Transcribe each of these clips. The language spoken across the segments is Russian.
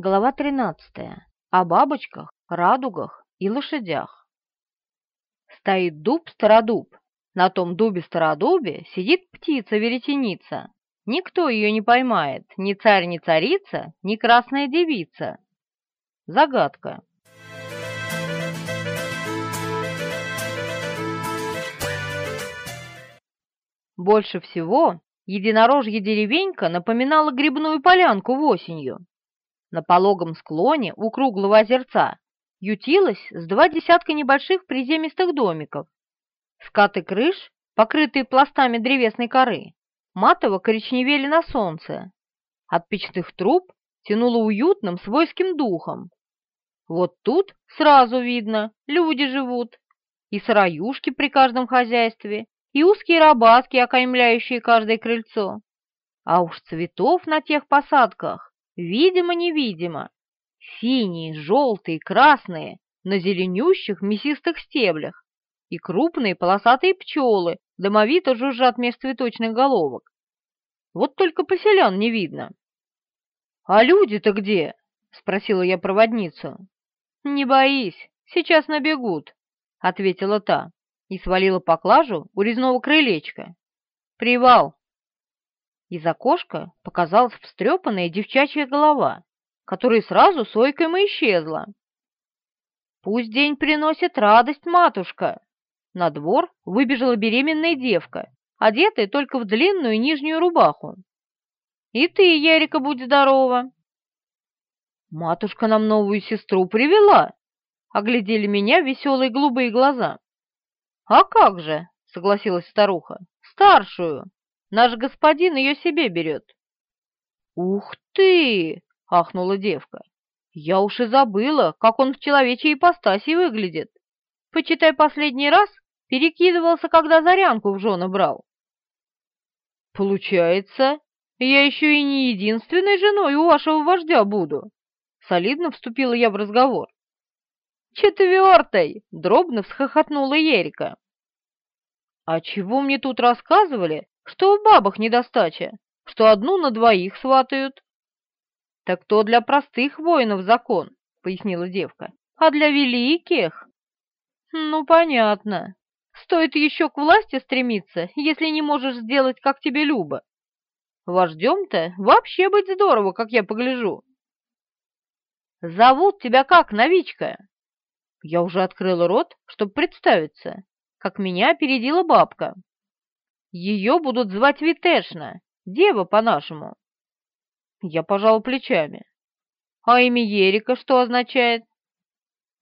Глава 13. О бабочках, радугах и лошадях. Стоит дуб-стародуб. На том дубе-стародубе сидит птица-веретеница. Никто ее не поймает, ни царь, ни царица, ни красная девица. Загадка. Больше всего единорожья деревенька напоминала грибную полянку в осенью. На пологом склоне у круглого озерца ютилось с два десятка небольших приземистых домиков. Скаты крыш, покрытые пластами древесной коры, матово коричневели на солнце. От печных труб тянуло уютным свойским духом. Вот тут сразу видно, люди живут, и сыроюшки при каждом хозяйстве, и узкие рабатки, окаймляющие каждое крыльцо. А уж цветов на тех посадках видимо-невидимо, синие, желтые, красные, на зеленющих мясистых стеблях, и крупные полосатые пчелы домовито жужжат меж цветочных головок. Вот только поселян не видно. «А люди-то где?» — спросила я проводницу. «Не боись, сейчас набегут», — ответила та и свалила поклажу у резного крылечка. «Привал!» Из окошка показалась встрепанная девчачья голова, которая сразу сойком и исчезла. «Пусть день приносит радость, матушка!» На двор выбежала беременная девка, одетая только в длинную нижнюю рубаху. «И ты, Ярика, будь здорова!» «Матушка нам новую сестру привела!» — оглядели меня веселые голубые глаза. «А как же!» — согласилась старуха. «Старшую!» Наш господин ее себе берет». «Ух ты!» — ахнула девка. «Я уж и забыла, как он в человечьей ипостаси выглядит. Почитай, последний раз перекидывался, когда зарянку в жены брал». «Получается, я еще и не единственной женой у вашего вождя буду», — солидно вступила я в разговор. «Четвертой!» — дробно всхохотнула Ерика. «А чего мне тут рассказывали, что в бабах недостача, что одну на двоих сватают. Так то для простых воинов закон, пояснила девка, а для великих? Ну, понятно. Стоит еще к власти стремиться, если не можешь сделать, как тебе любо. Вождем-то вообще быть здорово, как я погляжу. Зовут тебя как, новичка? Я уже открыла рот, чтобы представиться, как меня опередила бабка. Ее будут звать Витешна, дева по-нашему. Я пожал плечами. А имя Ерика что означает?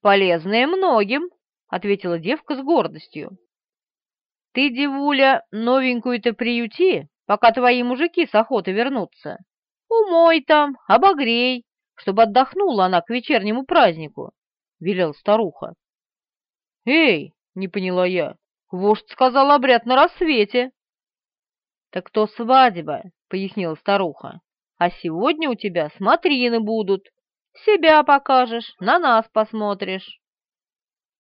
Полезное многим, ответила девка с гордостью. Ты, девуля, новенькую-то приюти, пока твои мужики с охоты вернутся. Умой там, обогрей, чтобы отдохнула она к вечернему празднику, — велел старуха. «Эй!» — не поняла я. «Вождь сказал обряд на рассвете». «Так то свадьба», — пояснила старуха. «А сегодня у тебя смотрины будут. Себя покажешь, на нас посмотришь».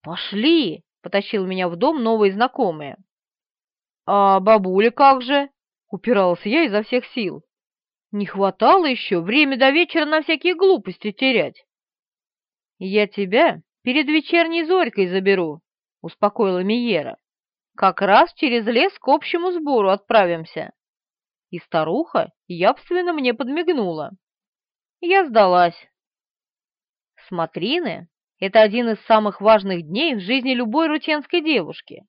«Пошли!» — потащил меня в дом новые знакомые. «А бабуля как же?» — упирался я изо всех сил. «Не хватало еще время до вечера на всякие глупости терять». «Я тебя перед вечерней зорькой заберу», — успокоила Миера. Как раз через лес к общему сбору отправимся. И старуха явственно мне подмигнула. Я сдалась. Смотрины — это один из самых важных дней в жизни любой рутенской девушки.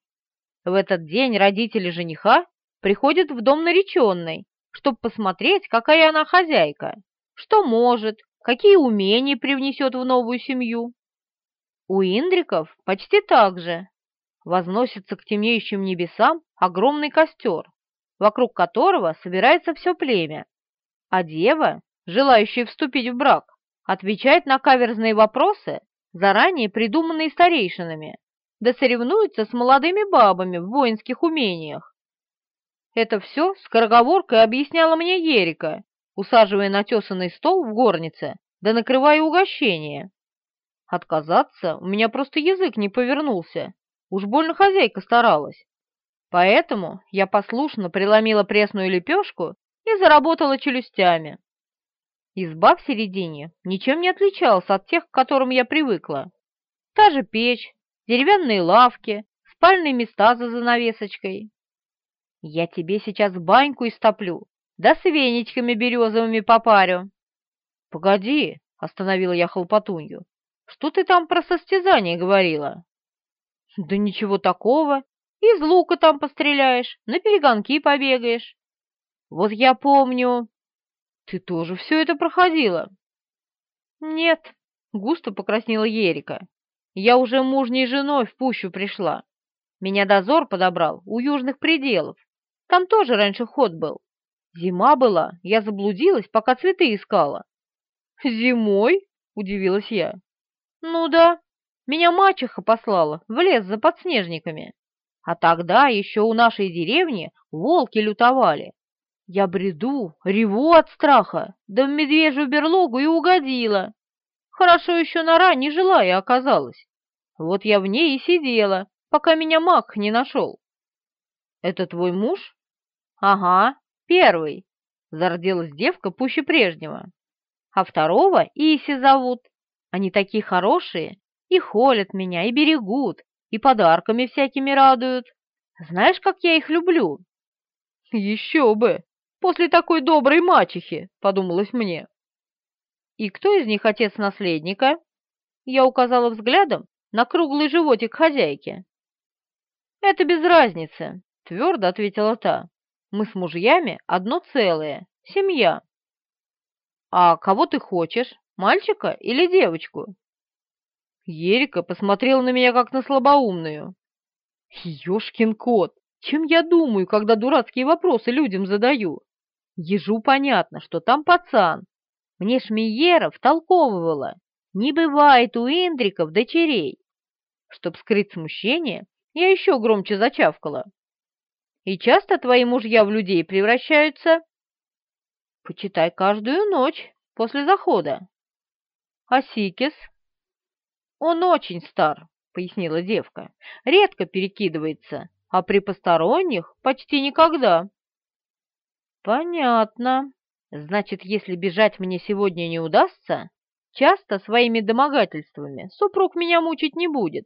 В этот день родители жениха приходят в дом нареченной, чтобы посмотреть, какая она хозяйка, что может, какие умения привнесет в новую семью. У индриков почти так же возносится к темнеющим небесам огромный костер, вокруг которого собирается все племя, а дева, желающая вступить в брак, отвечает на каверзные вопросы, заранее придуманные старейшинами, да соревнуется с молодыми бабами в воинских умениях. Это все скороговоркой объясняла мне Ерика, усаживая на тесанный стол в горнице, да накрывая угощение. Отказаться у меня просто язык не повернулся, Уж больно хозяйка старалась. Поэтому я послушно преломила пресную лепешку и заработала челюстями. Изба в середине ничем не отличалась от тех, к которым я привыкла. Та же печь, деревянные лавки, спальные места за занавесочкой. Я тебе сейчас баньку истоплю, да с веничками березовыми попарю. Погоди, остановила я хлопотунью. Что ты там про состязание говорила? Да ничего такого. Из лука там постреляешь, на перегонки побегаешь. Вот я помню... Ты тоже все это проходила? Нет, густо покраснела Ерика. Я уже мужней женой в пущу пришла. Меня дозор подобрал у южных пределов. Там тоже раньше ход был. Зима была, я заблудилась, пока цветы искала. Зимой? Удивилась я. Ну да, меня мачеха послала в лес за подснежниками. А тогда еще у нашей деревни волки лютовали. Я бреду, реву от страха, да в медвежью берлогу и угодила. Хорошо еще нора не желая оказалась. Вот я в ней и сидела, пока меня маг не нашел. Это твой муж? Ага, первый. Зарделась девка пуще прежнего. А второго Иси зовут. Они такие хорошие, и холят меня, и берегут, и подарками всякими радуют. Знаешь, как я их люблю?» «Еще бы! После такой доброй мачехи!» — подумалось мне. «И кто из них отец наследника?» Я указала взглядом на круглый животик хозяйки. «Это без разницы», — твердо ответила та. «Мы с мужьями одно целое, семья». «А кого ты хочешь, мальчика или девочку?» Ерика посмотрела на меня как на слабоумную. Ёшкин кот, чем я думаю, когда дурацкие вопросы людям задаю? Ежу понятно, что там пацан. Мне Шмиера втолковывала. Не бывает у Индриков дочерей. Чтоб скрыть смущение, я еще громче зачавкала. И часто твои мужья в людей превращаются? Почитай каждую ночь после захода. А Сикис? «Он очень стар», — пояснила девка. «Редко перекидывается, а при посторонних почти никогда». «Понятно. Значит, если бежать мне сегодня не удастся, часто своими домогательствами супруг меня мучить не будет,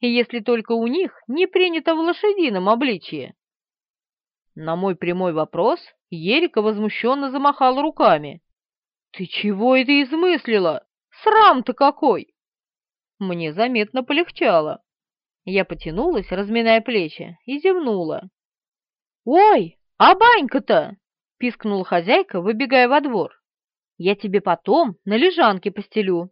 и если только у них не принято в лошадином обличье». На мой прямой вопрос Ерика возмущенно замахала руками. «Ты чего это измыслила? Срам-то какой!» Мне заметно полегчало. Я потянулась, разминая плечи, и зевнула. «Ой, а банька-то!» — пискнула хозяйка, выбегая во двор. «Я тебе потом на лежанке постелю».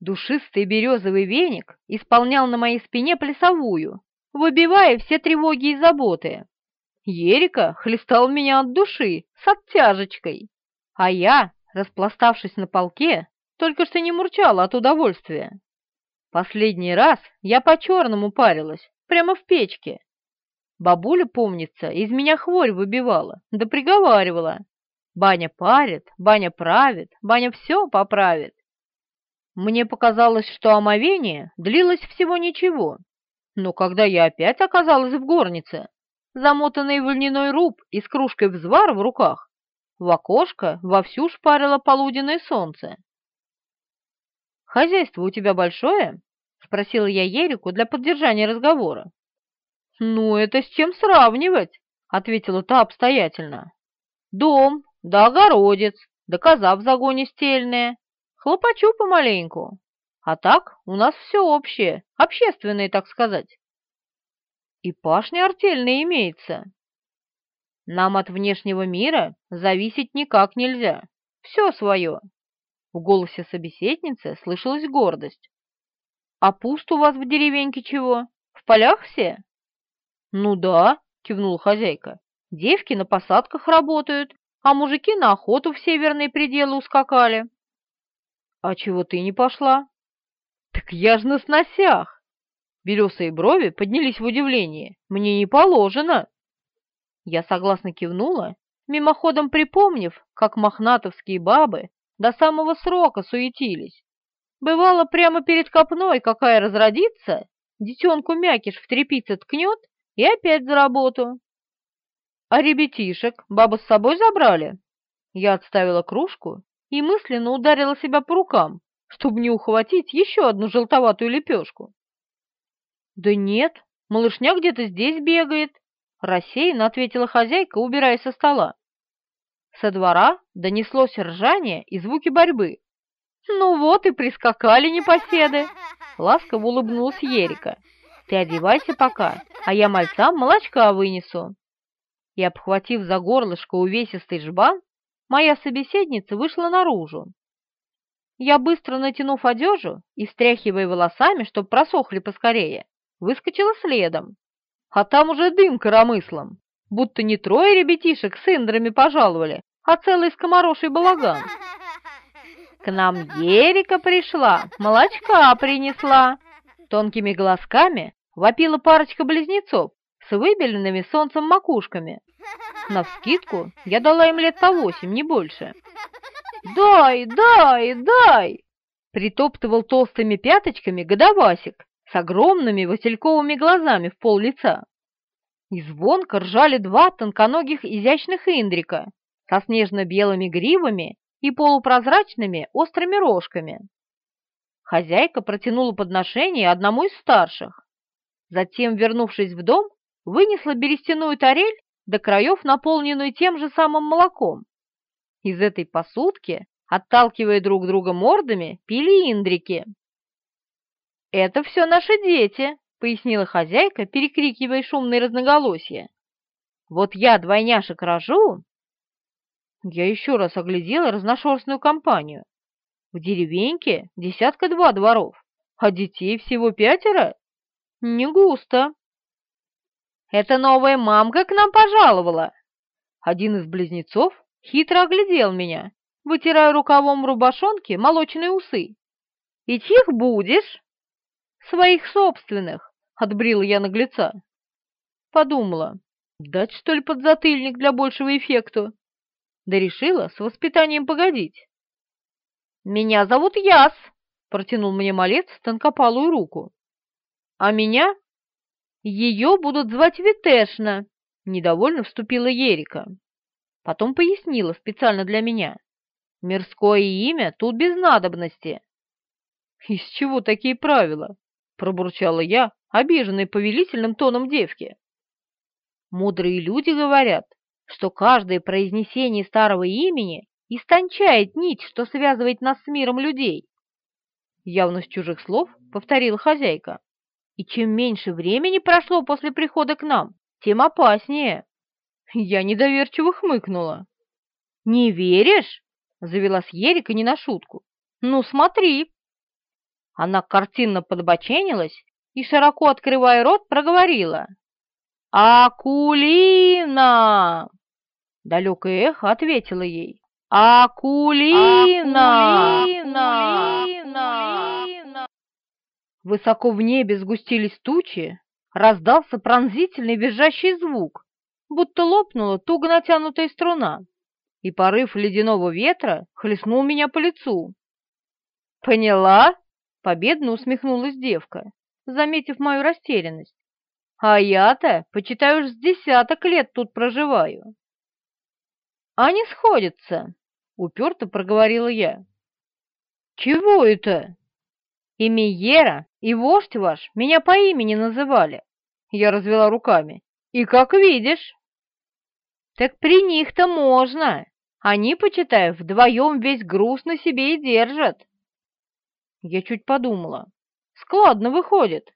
Душистый березовый веник исполнял на моей спине плясовую, выбивая все тревоги и заботы. Ерика хлестал меня от души, с оттяжечкой, а я, распластавшись на полке, только что не мурчала от удовольствия. Последний раз я по-черному парилась, прямо в печке. Бабуля, помнится, из меня хворь выбивала, да приговаривала. Баня парит, баня правит, баня все поправит. Мне показалось, что омовение длилось всего ничего, но когда я опять оказалась в горнице, замотанный в льняной руб и с кружкой взвара в руках, в окошко вовсю шпарило полуденное солнце. «Хозяйство у тебя большое?» — спросила я Ерику для поддержания разговора. «Ну, это с чем сравнивать?» — ответила та обстоятельно. «Дом, да огородец, да коза в загоне стельная. Хлопочу помаленьку. А так у нас все общее, общественное, так сказать. И пашня артельная имеется. Нам от внешнего мира зависеть никак нельзя. Все свое. В голосе собеседницы слышалась гордость. «А пуст у вас в деревеньке чего? В полях все?» «Ну да», — кивнула хозяйка. «Девки на посадках работают, а мужики на охоту в северные пределы ускакали». «А чего ты не пошла?» «Так я ж на сносях!» Белесые брови поднялись в удивлении. «Мне не положено!» Я согласно кивнула, мимоходом припомнив, как мохнатовские бабы до самого срока суетились. Бывало, прямо перед копной какая разродится, детенку мякиш в трепице ткнет и опять за работу. А ребятишек баба с собой забрали? Я отставила кружку и мысленно ударила себя по рукам, чтобы не ухватить еще одну желтоватую лепешку. Да нет, малышня где-то здесь бегает, рассеянно ответила хозяйка, убирая со стола. Со двора донеслось ржание и звуки борьбы. «Ну вот и прискакали непоседы!» Ласково улыбнулась Ерика. «Ты одевайся пока, а я мальцам молочка вынесу». И, обхватив за горлышко увесистый жбан, моя собеседница вышла наружу. Я, быстро натянув одежу и встряхивая волосами, чтоб просохли поскорее, выскочила следом. А там уже дым коромыслом, будто не трое ребятишек с индрами пожаловали, а целый скомороший балаган. К нам Ерика пришла, молочка принесла. Тонкими глазками вопила парочка близнецов с выбеленными солнцем макушками. Навскидку я дала им лет по восемь, не больше. «Дай, дай, дай!» Притоптывал толстыми пяточками годовасик с огромными васильковыми глазами в пол лица. И звонко ржали два тонконогих изящных индрика со снежно-белыми гривами и полупрозрачными острыми рожками. Хозяйка протянула подношение одному из старших. Затем, вернувшись в дом, вынесла берестяную тарель до краев, наполненную тем же самым молоком. Из этой посудки, отталкивая друг друга мордами, пили индрики. «Это все наши дети», — пояснила хозяйка, перекрикивая шумные разноголосия. «Вот я двойняшек рожу, я еще раз оглядела разношерстную компанию. В деревеньке десятка-два дворов, а детей всего пятеро? Не густо. Это новая мамка к нам пожаловала. Один из близнецов хитро оглядел меня, вытирая рукавом рубашонки молочные усы. И чьих будешь? Своих собственных, отбрила я наглеца. Подумала, дать что ли подзатыльник для большего эффекта? да решила с воспитанием погодить. «Меня зовут Яс», — протянул мне малец тонкопалую руку. «А меня?» «Ее будут звать Витешна», — недовольно вступила Ерика. Потом пояснила специально для меня. «Мирское имя тут без надобности». «Из чего такие правила?» — пробурчала я, обиженной повелительным тоном девки. «Мудрые люди говорят, что каждое произнесение старого имени истончает нить, что связывает нас с миром людей. Явно с чужих слов повторила хозяйка. И чем меньше времени прошло после прихода к нам, тем опаснее. Я недоверчиво хмыкнула. «Не веришь?» — завелась Ерика не на шутку. «Ну, смотри!» Она картинно подбоченилась и, широко открывая рот, проговорила. «Акулина!» Далекое эхо ответило ей. «Акулина! Акулина! Высоко в небе сгустились тучи, раздался пронзительный визжащий звук, будто лопнула туго натянутая струна, и порыв ледяного ветра хлестнул меня по лицу. «Поняла?» — победно усмехнулась девка, заметив мою растерянность. «А я-то, почитаю, с десяток лет тут проживаю». «Они сходятся», — уперто проговорила я. «Чего это?» «И Миера, и вождь ваш меня по имени называли», — я развела руками. «И как видишь». «Так при них-то можно. Они, почитай, вдвоем весь груз на себе и держат». Я чуть подумала. Складно выходит.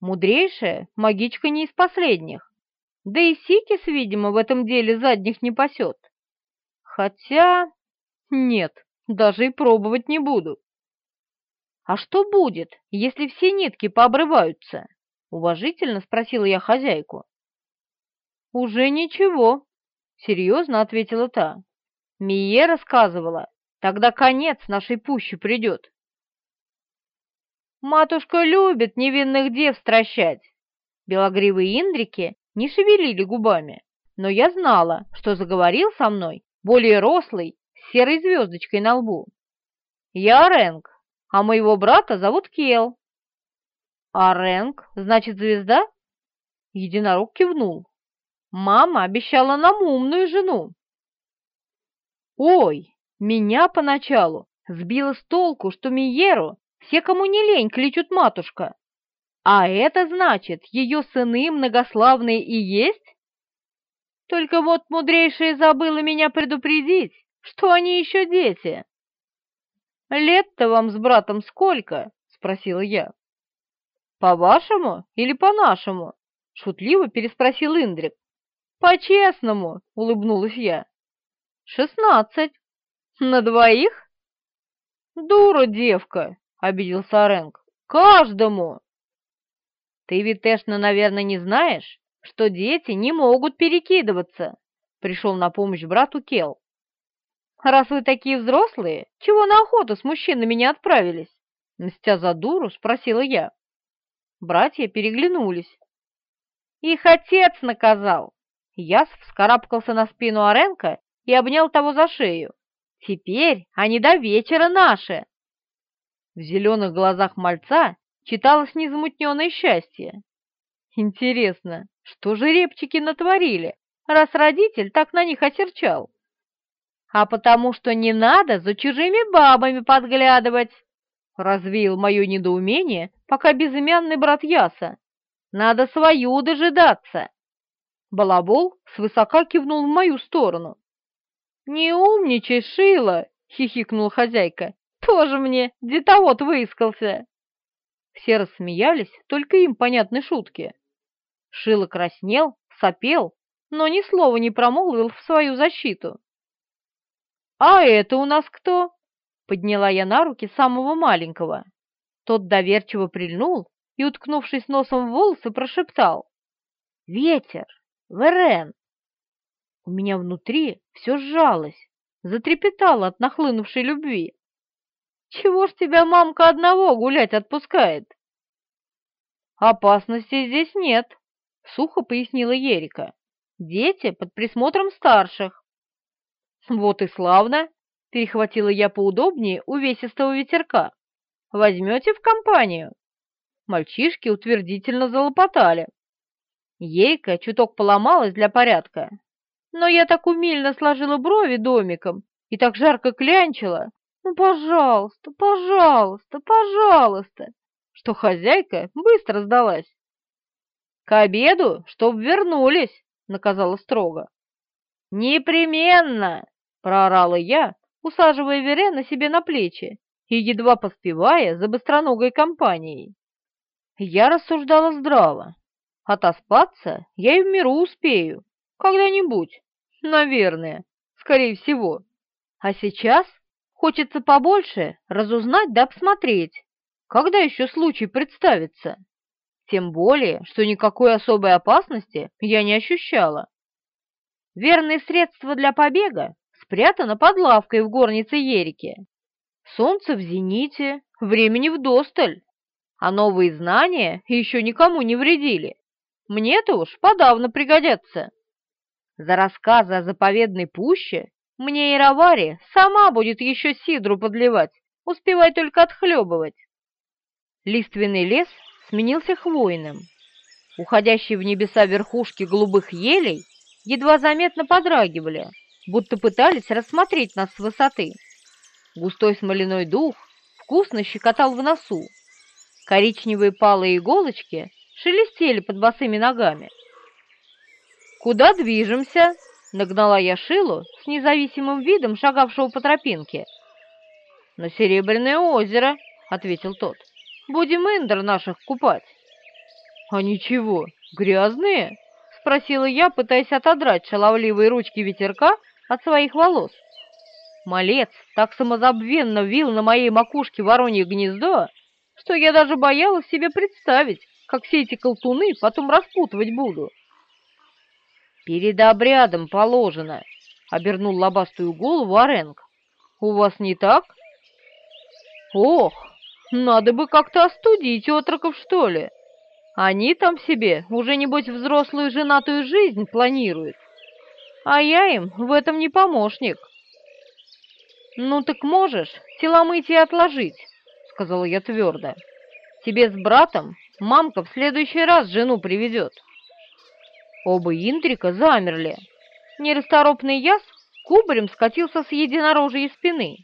Мудрейшая магичка не из последних. Да и Сикис, видимо, в этом деле задних не пасет. Хотя... Нет, даже и пробовать не буду. «А что будет, если все нитки пообрываются?» — уважительно спросила я хозяйку. «Уже ничего», — серьезно ответила та. «Мие рассказывала, тогда конец нашей пущи придет». «Матушка любит невинных дев стращать!» Белогривые индрики не шевелили губами, но я знала, что заговорил со мной более рослый, с серой звездочкой на лбу. «Я Рэнк, а моего брата зовут Кел». «А значит, звезда?» Единорог кивнул. Мама обещала нам умную жену. Ой, меня поначалу сбило с толку, что Миеру все, кому не лень, кличут матушка. А это значит, ее сыны многославные и есть? Только вот мудрейшая забыла меня предупредить, что они еще дети. «Лет-то вам с братом сколько?» — спросила я. «По-вашему или по-нашему?» — шутливо переспросил Индрик. «По-честному», — улыбнулась я. «Шестнадцать. На двоих?» «Дура девка», — обиделся Оренг. «Каждому!» «Ты, Витешна, наверное, не знаешь, что дети не могут перекидываться», — пришел на помощь брату Кел. «Раз вы такие взрослые, чего на охоту с мужчинами не отправились?» Мстя за дуру, спросила я. Братья переглянулись. «Их отец наказал!» Яс вскарабкался на спину Оренка и обнял того за шею. «Теперь они до вечера наши!» В зеленых глазах мальца читалось незамутненное счастье. Интересно, что же репчики натворили, раз родитель так на них осерчал? А потому что не надо за чужими бабами подглядывать, развеял мое недоумение, пока безымянный брат Яса. Надо свою дожидаться. Балабол свысока кивнул в мою сторону. «Не умничай, Шила!» — хихикнула хозяйка. «Тоже мне детовод выискался!» Все рассмеялись, только им понятны шутки. Шила краснел, сопел, но ни слова не промолвил в свою защиту. «А это у нас кто?» — подняла я на руки самого маленького. Тот доверчиво прильнул и, уткнувшись носом в волосы, прошептал. «Ветер! Верен!» У меня внутри все сжалось, затрепетало от нахлынувшей любви. Чего ж тебя мамка одного гулять отпускает? Опасности здесь нет, сухо пояснила Ерика. Дети под присмотром старших. Вот и славно, перехватила я поудобнее увесистого ветерка. Возьмете в компанию? Мальчишки утвердительно залопотали. Ейка чуток поломалась для порядка, но я так умильно сложила брови домиком и так жарко клянчила, ну, пожалуйста, пожалуйста, пожалуйста, что хозяйка быстро сдалась. К обеду, чтоб вернулись, наказала строго. Непременно, проорала я, усаживая Верена себе на плечи и едва поспевая за быстроногой компанией. Я рассуждала здраво. Отоспаться я и в миру успею, когда-нибудь, наверное, скорее всего. А сейчас Хочется побольше разузнать да обсмотреть, когда еще случай представится. Тем более, что никакой особой опасности я не ощущала. Верное средство для побега спрятано под лавкой в горнице Ерики. Солнце в зените, времени вдосталь, а новые знания еще никому не вредили. Мне-то уж подавно пригодятся. За рассказы о заповедной пуще мне и Равари сама будет еще сидру подливать, успевай только отхлебывать. Лиственный лес сменился хвойным. Уходящие в небеса верхушки голубых елей едва заметно подрагивали, будто пытались рассмотреть нас с высоты. Густой смоляной дух вкусно щекотал в носу. Коричневые палые иголочки шелестели под босыми ногами. «Куда движемся?» Нагнала я Шилу с независимым видом, шагавшего по тропинке. «На Серебряное озеро», — ответил тот. «Будем индр наших купать». «А ничего, грязные?» — спросила я, пытаясь отодрать шаловливые ручки ветерка от своих волос. Малец так самозабвенно вил на моей макушке воронье гнездо, что я даже боялась себе представить, как все эти колтуны потом распутывать буду. «Перед обрядом положено», — обернул лобастую голову Оренг. «У вас не так?» «Ох, надо бы как-то остудить отроков, что ли. Они там себе уже, небось, взрослую женатую жизнь планируют. А я им в этом не помощник». «Ну так можешь теломыть и отложить», — сказала я твердо. «Тебе с братом мамка в следующий раз жену приведет». Оба Индрика замерли. Нерасторопный яс кубарем скатился с единорожьей спины.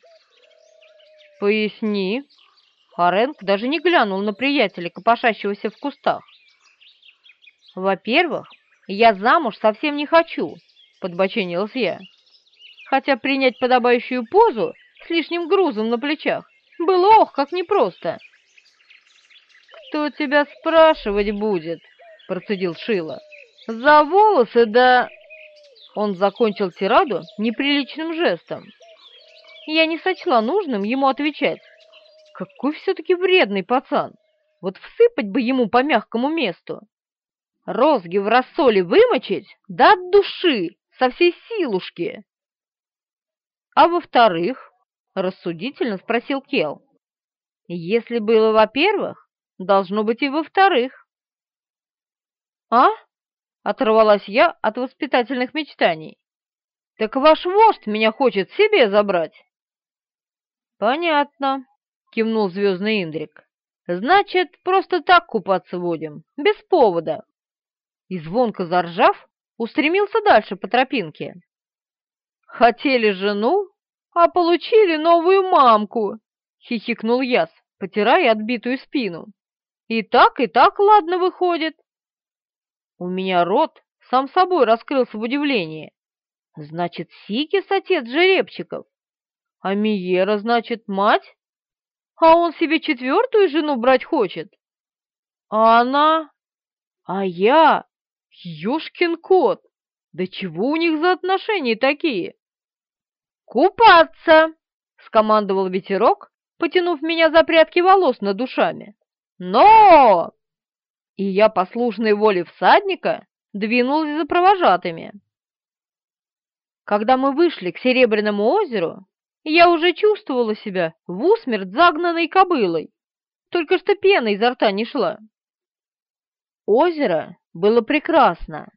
«Поясни». Харенк даже не глянул на приятеля, копошащегося в кустах. «Во-первых, я замуж совсем не хочу», — подбоченилась я. Хотя принять подобающую позу с лишним грузом на плечах было ох, как непросто. «Кто тебя спрашивать будет?» — процедил Шила. «За волосы да...» Он закончил тираду неприличным жестом. Я не сочла нужным ему отвечать. Какой все-таки вредный пацан! Вот всыпать бы ему по мягкому месту. Розги в рассоле вымочить, да от души, со всей силушки. А во-вторых, рассудительно спросил Кел, если было во-первых, должно быть и во-вторых. А? Оторвалась я от воспитательных мечтаний. Так ваш вождь меня хочет себе забрать. Понятно, кивнул звездный Индрик. Значит, просто так купаться будем, без повода. И звонко заржав, устремился дальше по тропинке. Хотели жену, а получили новую мамку, хихикнул Яс, потирая отбитую спину. И так, и так ладно выходит. У меня рот сам собой раскрылся в удивлении. Значит, Сикис отец жеребчиков, а Миера, значит, мать? А он себе четвертую жену брать хочет? А она? А я? Ёшкин кот! Да чего у них за отношения такие? «Купаться!» — скомандовал ветерок, потянув меня за прядки волос над душами. «Но!» И я, послушной воле всадника, двинулась за провожатыми. Когда мы вышли к Серебряному озеру, я уже чувствовала себя в усмерть загнанной кобылой, только что пена изо рта не шла. Озеро было прекрасно.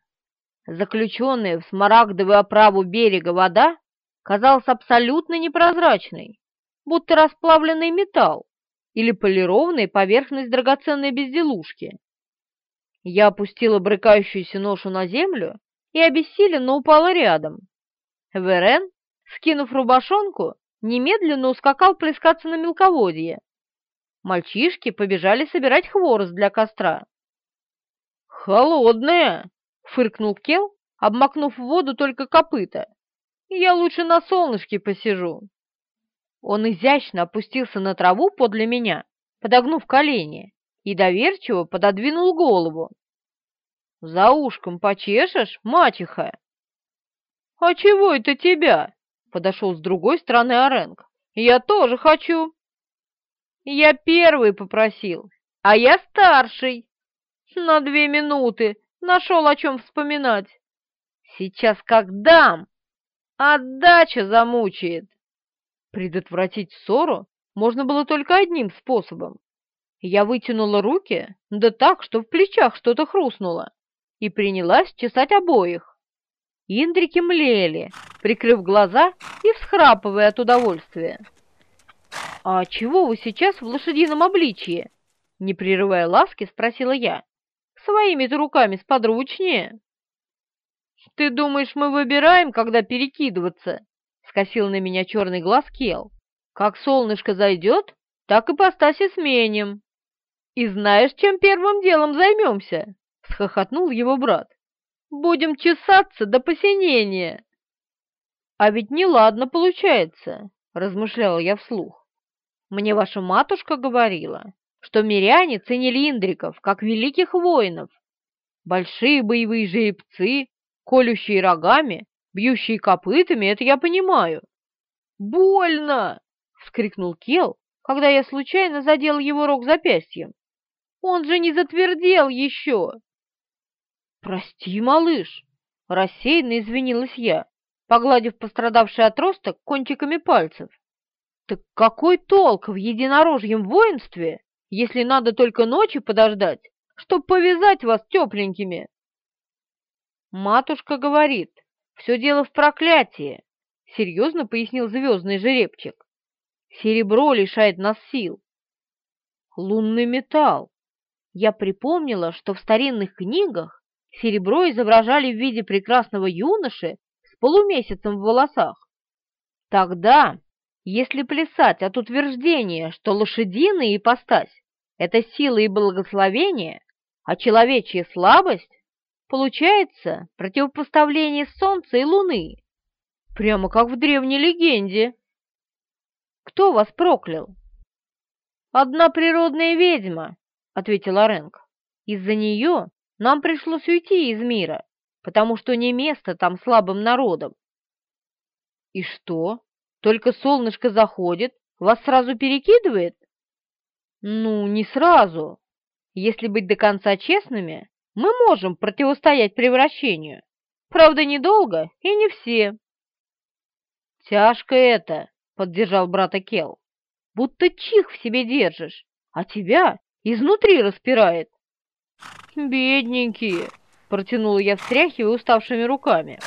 Заключенная в смарагдовую оправу берега вода казалась абсолютно непрозрачной, будто расплавленный металл или полированная поверхность драгоценной безделушки. Я опустила брыкающуюся ношу на землю и обессиленно упала рядом. Верен, скинув рубашонку, немедленно ускакал плескаться на мелководье. Мальчишки побежали собирать хворост для костра. «Холодная!» — фыркнул Кел, обмакнув в воду только копыта. «Я лучше на солнышке посижу». Он изящно опустился на траву подле меня, подогнув колени, и доверчиво пододвинул голову. «За ушком почешешь, мачеха?» «А чего это тебя?» — подошел с другой стороны Оренг. «Я тоже хочу». «Я первый попросил, а я старший. На две минуты нашел о чем вспоминать. Сейчас как дам, отдача замучает». Предотвратить ссору можно было только одним способом я вытянула руки, да так, что в плечах что-то хрустнуло, и принялась чесать обоих. Индрики млели, прикрыв глаза и всхрапывая от удовольствия. «А чего вы сейчас в лошадином обличье?» Не прерывая ласки, спросила я. «Своими-то руками сподручнее». «Ты думаешь, мы выбираем, когда перекидываться?» Скосил на меня черный глаз Кел. «Как солнышко зайдет, так и постаси сменим». «И знаешь, чем первым делом займемся?» — схохотнул его брат. «Будем чесаться до посинения». «А ведь неладно получается», — размышляла я вслух. «Мне ваша матушка говорила, что миряне ценили индриков как великих воинов. Большие боевые жеребцы, колющие рогами, бьющие копытами, это я понимаю». «Больно!» — вскрикнул Кел, когда я случайно задел его рог запястьем. Он же не затвердел еще!» «Прости, малыш!» — рассеянно извинилась я, погладив пострадавший отросток кончиками пальцев. «Так какой толк в единорожьем воинстве, если надо только ночи подождать, чтоб повязать вас тепленькими?» «Матушка говорит, все дело в проклятии», — серьезно пояснил звездный жеребчик. «Серебро лишает нас сил». «Лунный металл», я припомнила, что в старинных книгах серебро изображали в виде прекрасного юноши с полумесяцем в волосах. Тогда, если плясать от утверждения, что лошадиная ипостась — это сила и благословение, а человечья слабость, получается противопоставление Солнца и Луны, прямо как в древней легенде. Кто вас проклял? Одна природная ведьма, ответила Рэнк. Из-за нее нам пришлось уйти из мира, потому что не место там слабым народам. И что? Только солнышко заходит, вас сразу перекидывает? Ну, не сразу. Если быть до конца честными, мы можем противостоять превращению. Правда, недолго и не все. Тяжко это, поддержал брата Кел. Будто чих в себе держишь, а тебя изнутри распирает. «Бедненькие!» — протянула я, встряхивая уставшими руками.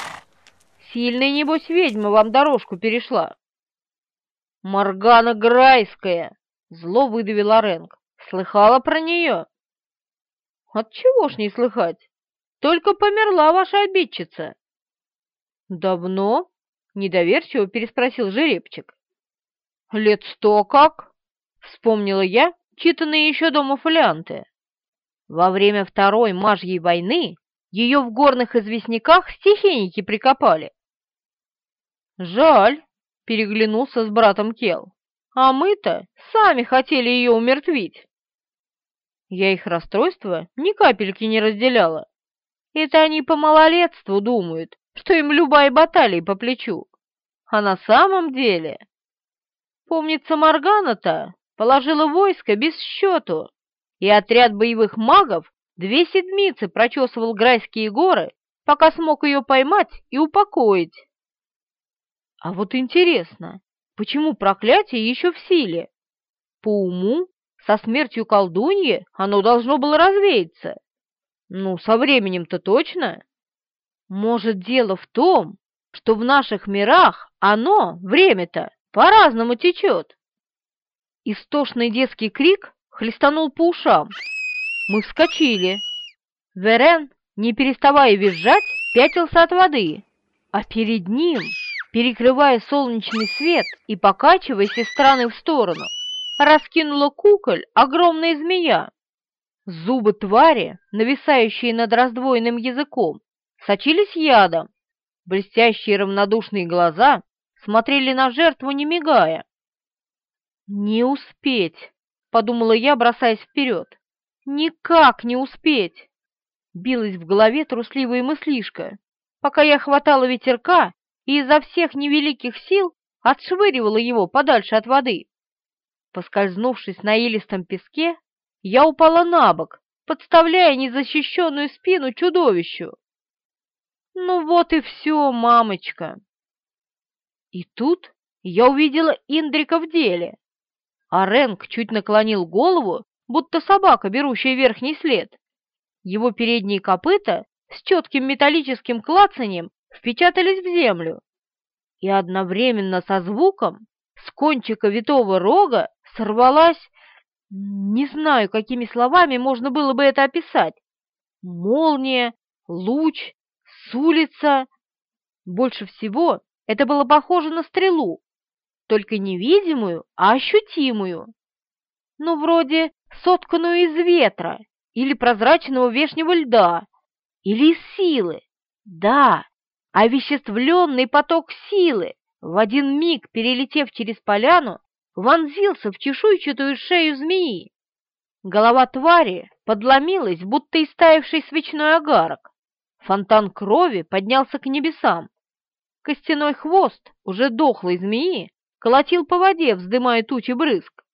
«Сильная, небось, ведьма вам дорожку перешла». «Моргана Грайская!» — зло выдавила Рэнк. «Слыхала про нее?» «Отчего ж не слыхать? Только померла ваша обидчица». «Давно?» — недоверчиво переспросил жеребчик. «Лет сто как?» — вспомнила я, читанные еще дома фолианты. Во время Второй Мажьей войны ее в горных известняках стихийники прикопали. «Жаль», — переглянулся с братом Кел, — «а мы-то сами хотели ее умертвить». Я их расстройство ни капельки не разделяла. Это они по малолетству думают, что им любая баталия по плечу. А на самом деле... Помнится, Моргана-то положила войско без счету, и отряд боевых магов две седмицы прочесывал Грайские горы, пока смог ее поймать и упокоить. А вот интересно, почему проклятие еще в силе? По уму, со смертью колдуньи оно должно было развеяться. Ну, со временем-то точно. Может, дело в том, что в наших мирах оно, время-то, по-разному течет. Истошный детский крик хлестанул по ушам. Мы вскочили. Верен, не переставая визжать, пятился от воды, а перед ним, перекрывая солнечный свет и покачиваясь из стороны в сторону, раскинула куколь огромная змея. Зубы твари, нависающие над раздвоенным языком, сочились ядом. Блестящие равнодушные глаза смотрели на жертву, не мигая. «Не успеть!» подумала я, бросаясь вперед. Никак не успеть! Билась в голове трусливая мыслишка, пока я хватала ветерка и изо всех невеликих сил отшвыривала его подальше от воды. Поскользнувшись на илистом песке, я упала на бок, подставляя незащищенную спину чудовищу. Ну вот и все, мамочка. И тут я увидела Индрика в деле а Рэнк чуть наклонил голову, будто собака, берущая верхний след. Его передние копыта с четким металлическим клацанием впечатались в землю, и одновременно со звуком с кончика витого рога сорвалась, не знаю, какими словами можно было бы это описать, молния, луч, с улица. Больше всего это было похоже на стрелу, только невидимую, а ощутимую. Ну, вроде сотканную из ветра или прозрачного вешнего льда, или из силы. Да, овеществленный поток силы, в один миг перелетев через поляну, вонзился в чешуйчатую шею змеи. Голова твари подломилась, будто истаивший свечной огарок. Фонтан крови поднялся к небесам. Костяной хвост уже дохлой змеи колотил по воде, вздымая тучи брызг.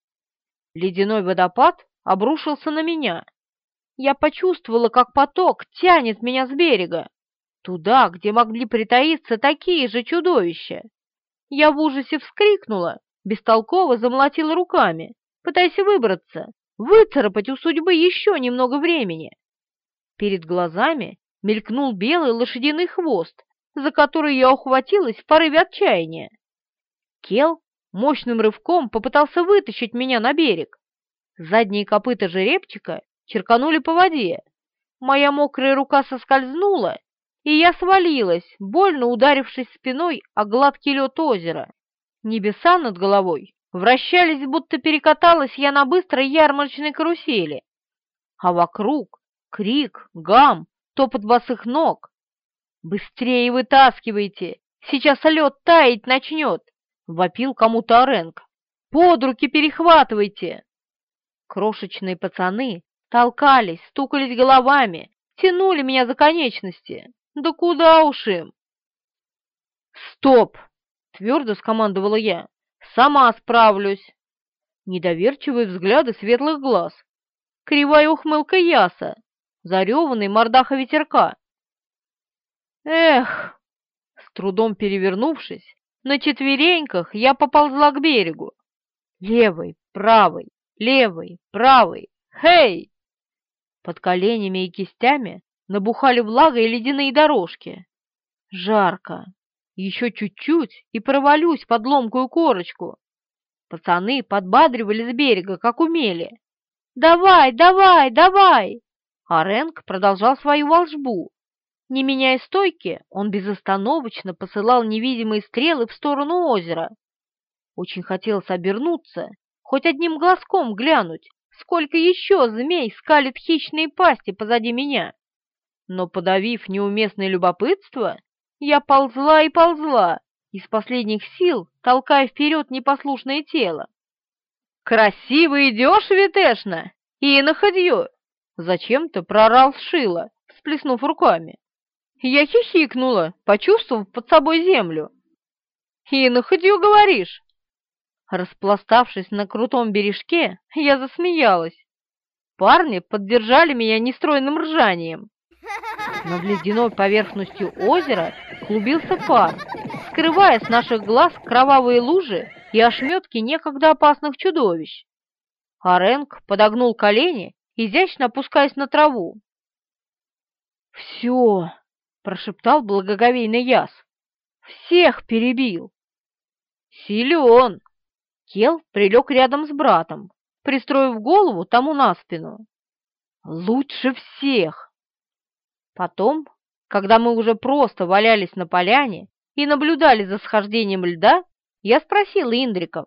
Ледяной водопад обрушился на меня. Я почувствовала, как поток тянет меня с берега, туда, где могли притаиться такие же чудовища. Я в ужасе вскрикнула, бестолково замолотила руками, пытаясь выбраться, выцарапать у судьбы еще немного времени. Перед глазами мелькнул белый лошадиный хвост, за который я ухватилась в порыве отчаяния. Кел мощным рывком попытался вытащить меня на берег. Задние копыта жеребчика черканули по воде. моя мокрая рука соскользнула, и я свалилась, больно ударившись спиной о гладкий лед озера. Небеса над головой вращались, будто перекаталась я на быстрой ярмарочной карусели. А вокруг крик, гам, топот босых ног. «Быстрее вытаскивайте! Сейчас лед таять начнет!» — вопил кому-то Оренг. «Под руки перехватывайте!» Крошечные пацаны толкались, стукались головами, тянули меня за конечности. Да куда уж им? «Стоп!» — твердо скомандовала я. «Сама справлюсь!» Недоверчивые взгляды светлых глаз. Кривая ухмылка яса, зареванный мордаха ветерка. Эх! С трудом перевернувшись, на четвереньках я поползла к берегу. Левой, правой, левой, правой. Хей! Под коленями и кистями набухали влага и ледяные дорожки. Жарко. Еще чуть-чуть и провалюсь под ломкую корочку. Пацаны подбадривали с берега, как умели. «Давай, давай, давай!» А Рэнк продолжал свою волжбу. Не меняя стойки, он безостановочно посылал невидимые стрелы в сторону озера. Очень хотелось обернуться, хоть одним глазком глянуть, сколько еще змей скалит хищные пасти позади меня. Но, подавив неуместное любопытство, я ползла и ползла, из последних сил толкая вперед непослушное тело. «Красиво идешь, Витешна! И на ходье!» Зачем-то прорал Шила, всплеснув руками. Я хихикнула, почувствовав под собой землю. «И на ходью говоришь?» Распластавшись на крутом бережке, я засмеялась. Парни поддержали меня нестройным ржанием. Над ледяной поверхностью озера клубился пар, скрывая с наших глаз кровавые лужи и ошметки некогда опасных чудовищ. Аренг подогнул колени, изящно опускаясь на траву. «Все!» — прошептал благоговейный яс. «Всех перебил!» «Силен!» Кел прилег рядом с братом, пристроив голову тому на спину. «Лучше всех!» Потом, когда мы уже просто валялись на поляне и наблюдали за схождением льда, я спросил Индриков,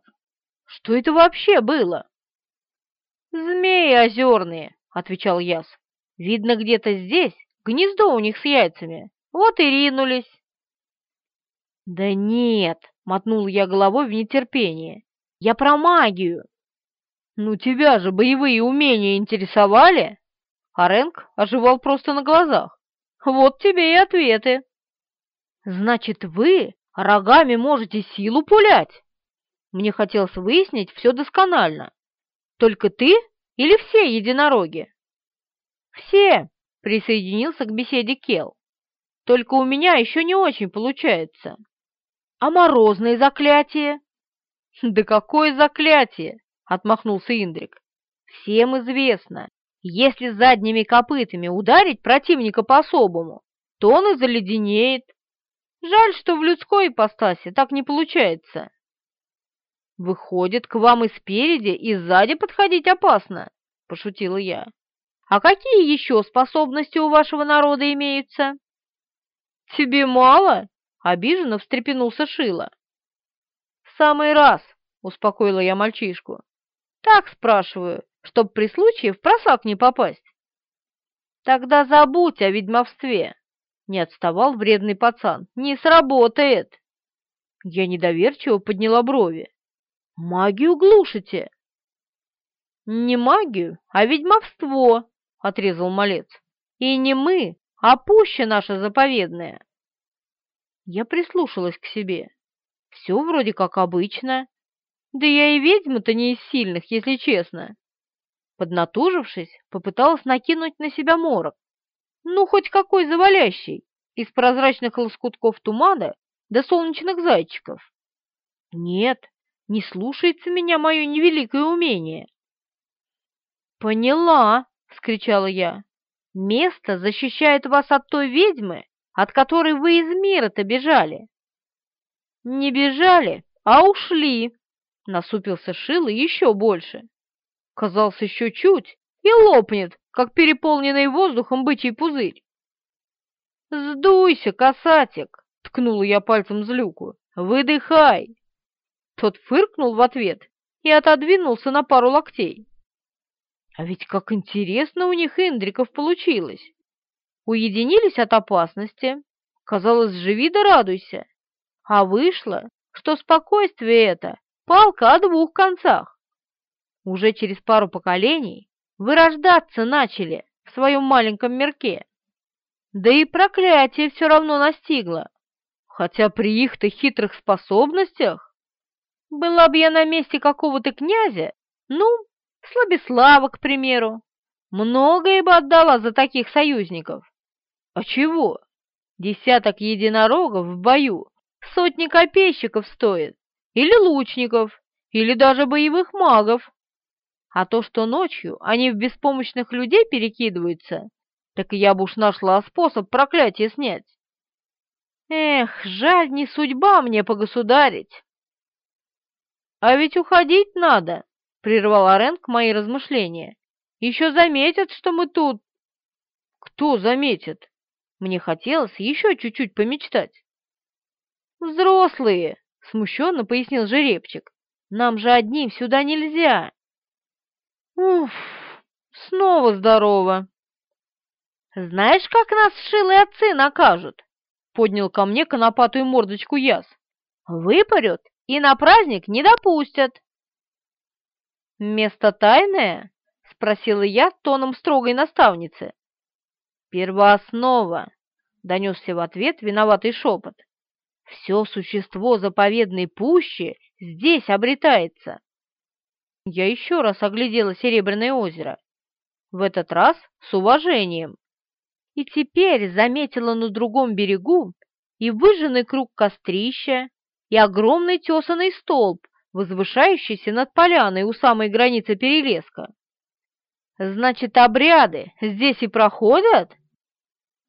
что это вообще было? «Змеи озерные», — отвечал Яс. «Видно, где-то здесь гнездо у них с яйцами. Вот и ринулись». «Да нет», — мотнул я головой в нетерпении. «Я про магию». «Ну тебя же боевые умения интересовали?» Аренг оживал просто на глазах. «Вот тебе и ответы». «Значит, вы рогами можете силу пулять?» Мне хотелось выяснить все досконально. Только ты или все единороги?» «Все!» — присоединился к беседе Кел. «Только у меня еще не очень получается. А морозные заклятия?» «Да какое заклятие!» — отмахнулся Индрик. «Всем известно, если задними копытами ударить противника по-особому, то он и заледенеет. Жаль, что в людской ипостаси так не получается». «Выходит, к вам и спереди, и сзади подходить опасно», — пошутила я. «А какие еще способности у вашего народа имеются?» «Тебе мало?» — обиженно встрепенулся Шила. «В самый раз», — успокоила я мальчишку. «Так спрашиваю, чтоб при случае в просак не попасть». «Тогда забудь о ведьмовстве», — не отставал вредный пацан. «Не сработает». Я недоверчиво подняла брови. «Магию глушите!» «Не магию, а ведьмовство!» — отрезал малец. «И не мы, а пуща наша заповедная!» Я прислушалась к себе. Все вроде как обычно. Да я и ведьма-то не из сильных, если честно. Поднатужившись, попыталась накинуть на себя морок. Ну, хоть какой завалящий, из прозрачных лоскутков тумана до солнечных зайчиков. Нет, не слушается меня мое невеликое умение. «Поняла!» — вскричала я. «Место защищает вас от той ведьмы, от которой вы из мира-то бежали». «Не бежали, а ушли!» — насупился Шило еще больше. Казалось, еще чуть и лопнет как переполненный воздухом бычий пузырь. «Сдуйся, касатик!» — ткнула я пальцем злюку. «Выдыхай!» Тот фыркнул в ответ и отодвинулся на пару локтей. А ведь как интересно у них Индриков получилось. Уединились от опасности. Казалось, живи да радуйся. А вышло, что спокойствие это палка о двух концах. Уже через пару поколений вырождаться начали в своем маленьком мирке. Да и проклятие все равно настигло, хотя при их-то хитрых способностях была бы я на месте какого-то князя, ну, Слабеслава, к примеру, многое бы отдала за таких союзников. А чего? Десяток единорогов в бою сотни копейщиков стоит, или лучников, или даже боевых магов. А то, что ночью они в беспомощных людей перекидываются, так я бы уж нашла способ проклятие снять. Эх, жаль, не судьба мне погосударить. А ведь уходить надо, — прервал Аренг мои размышления. «Еще заметят, что мы тут». «Кто заметит?» Мне хотелось еще чуть-чуть помечтать. «Взрослые», — смущенно пояснил жеребчик. «Нам же одним сюда нельзя». «Уф, снова здорово». «Знаешь, как нас шилые отцы накажут?» — поднял ко мне конопатую мордочку Яс. «Выпарют и на праздник не допустят». «Место тайное?» — спросила я тоном строгой наставницы. «Первооснова», — донесся в ответ виноватый шепот. «Все существо заповедной пущи здесь обретается». Я еще раз оглядела Серебряное озеро, в этот раз с уважением, и теперь заметила на другом берегу и выжженный круг кострища, и огромный тесанный столб, возвышающийся над поляной у самой границы перелеска. Значит, обряды здесь и проходят?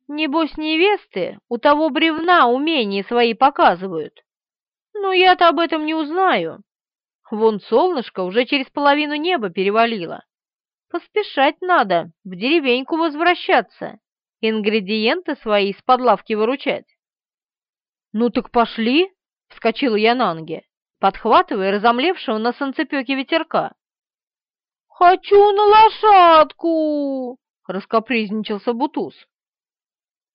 Небось, невесты у того бревна умения свои показывают. Но я-то об этом не узнаю. Вон солнышко уже через половину неба перевалило. Поспешать надо, в деревеньку возвращаться, ингредиенты свои из-под лавки выручать. «Ну так пошли!» — вскочила я на ноги подхватывая разомлевшего на солнцепеке ветерка. «Хочу на лошадку!» — раскопризничался Бутуз.